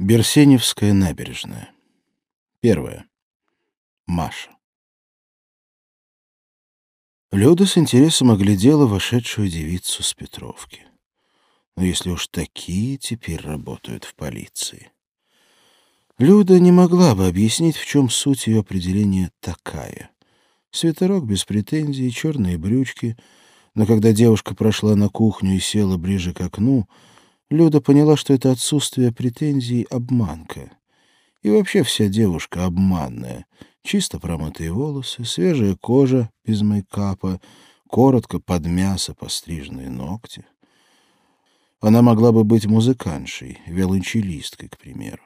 Берсеневская набережная. Первое. Маша. Люда с интересом оглядела вошедшую девицу с Петровки. Но если уж такие теперь работают в полиции. Люда не могла бы объяснить, в чем суть ее определения «такая». Свитерок без претензий, черные брючки. Но когда девушка прошла на кухню и села ближе к окну, Люда поняла, что это отсутствие претензий — обманка. И вообще вся девушка обманная. Чисто промытые волосы, свежая кожа без мейкапа, коротко под мясо постриженные ногти. Она могла бы быть музыкантшей, виолончелисткой, к примеру.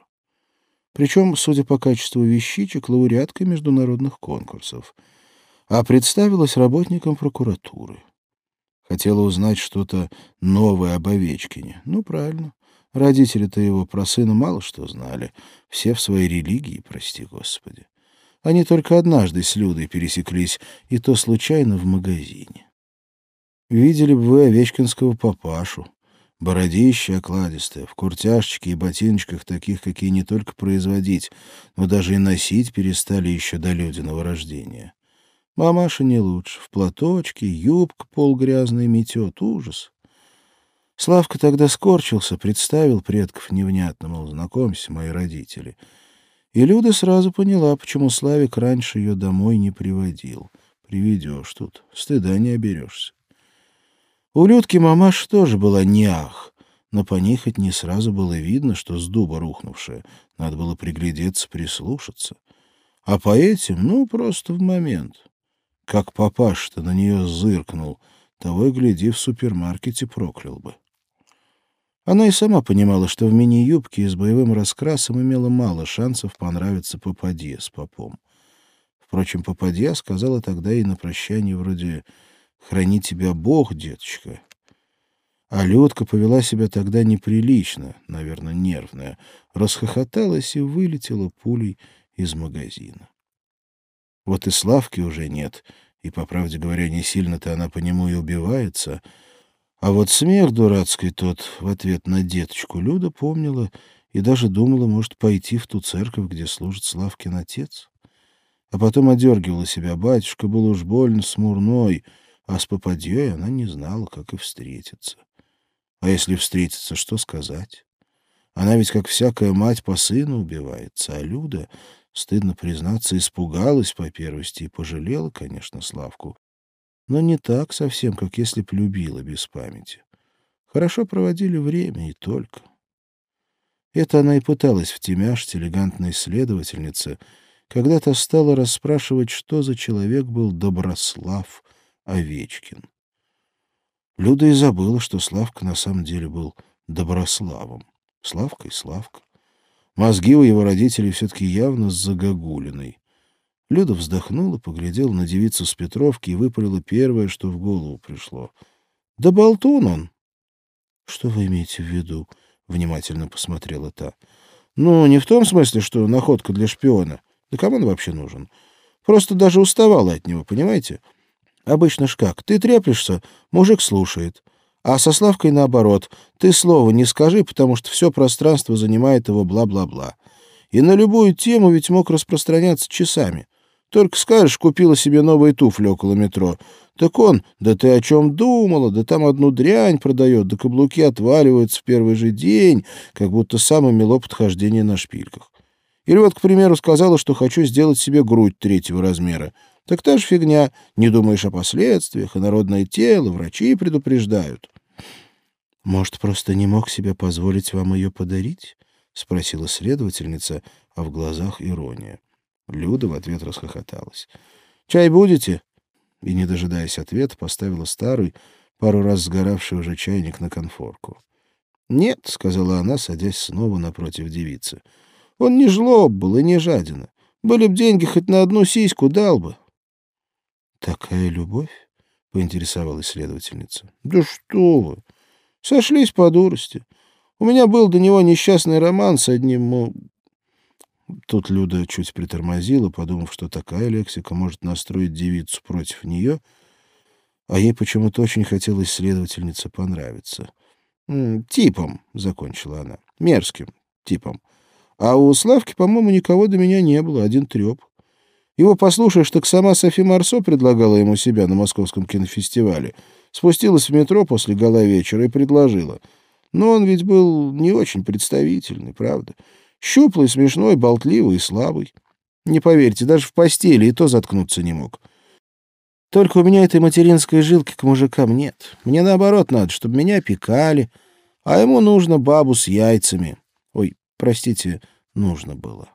Причем, судя по качеству вещичек, лауреаткой международных конкурсов. А представилась работником прокуратуры. Хотела узнать что-то новое об Овечкине. Ну, правильно. Родители-то его про сына мало что знали. Все в своей религии, прости господи. Они только однажды с Людой пересеклись, и то случайно в магазине. Видели бы вы Овечкинского папашу. Бородище окладистое, в куртяшечке и ботиночках таких, какие не только производить, но даже и носить перестали еще до Людиного рождения. Мамаша не лучше. В платочке, юбка полгрязная метет. Ужас. Славка тогда скорчился, представил предков невнятно, мол, знакомься, мои родители. И Люда сразу поняла, почему Славик раньше ее домой не приводил. Приведешь тут, стыда не оберешься. У Людки мамаша тоже была не ах, но по ней хоть не сразу было видно, что с дуба рухнувшая. Надо было приглядеться, прислушаться. А по этим, ну, просто в момент. Как папаш-то на нее зыркнул, того и гляди, в супермаркете проклял бы. Она и сама понимала, что в мини-юбке с боевым раскрасом имела мало шансов понравиться попадье с попом. Впрочем, попадья сказала тогда и на прощание вроде «Храни тебя Бог, деточка». А Людка повела себя тогда неприлично, наверное, нервная, расхохоталась и вылетела пулей из магазина. Вот и Славки уже нет, и, по правде говоря, не сильно-то она по нему и убивается. А вот смех дурацкий тот в ответ на деточку Люда помнила и даже думала, может, пойти в ту церковь, где служит Славкин отец. А потом одергивала себя. Батюшка был уж больно смурной, а с попадьей она не знала, как и встретиться. А если встретиться, что сказать? Она ведь, как всякая мать, по сыну убивается, а Люда Стыдно признаться, испугалась по первости и пожалела, конечно, Славку. Но не так совсем, как если б любила без памяти. Хорошо проводили время и только. Это она и пыталась втемяшить элегантной следовательнице, когда-то стала расспрашивать, что за человек был Доброслав Овечкин. Люда и забыла, что Славка на самом деле был Доброславом. Славка и Славка. Мозги у его родителей все-таки явно с загогулиной. Люда вздохнула, поглядела на девицу с Петровки и выпалила первое, что в голову пришло. — Да болтун он! — Что вы имеете в виду? — внимательно посмотрела та. — Ну, не в том смысле, что находка для шпиона. Да кому он вообще нужен? Просто даже уставала от него, понимаете? Обычно ж как, ты треплешься, мужик слушает. А со Славкой наоборот. Ты слова не скажи, потому что все пространство занимает его бла-бла-бла. И на любую тему ведь мог распространяться часами. Только скажешь, купила себе новые туфли около метро. Так он, да ты о чем думала, да там одну дрянь продает, да каблуки отваливаются в первый же день, как будто самое мило подхождение на шпильках. Или вот, к примеру, сказала, что хочу сделать себе грудь третьего размера. Так та же фигня. Не думаешь о последствиях, и народное тело, врачи предупреждают. — Может, просто не мог себе позволить вам ее подарить? — спросила следовательница, а в глазах ирония. Люда в ответ расхохоталась. — Чай будете? И, не дожидаясь ответа, поставила старый, пару раз сгоравший уже чайник на конфорку. — Нет, — сказала она, садясь снова напротив девицы. — Он не жлоб был и не жадина. Были б деньги хоть на одну сиську, дал бы. — Такая любовь? — поинтересовалась следовательница. — Да что вы! Сошлись по дурости. У меня был до него несчастный роман с одним... Тут Люда чуть притормозила, подумав, что такая лексика может настроить девицу против нее, а ей почему-то очень хотелось следовательнице понравиться. «Типом», — закончила она, — «мерзким типом. А у Славки, по-моему, никого до меня не было, один треп. Его послушаешь, так сама Софи Марсо предлагала ему себя на московском кинофестивале. Спустилась в метро после гала вечера и предложила. Но он ведь был не очень представительный, правда. Щуплый, смешной, болтливый и слабый. Не поверьте, даже в постели и то заткнуться не мог. Только у меня этой материнской жилки к мужикам нет. Мне наоборот надо, чтобы меня пекали, а ему нужно бабу с яйцами. Ой, простите, нужно было.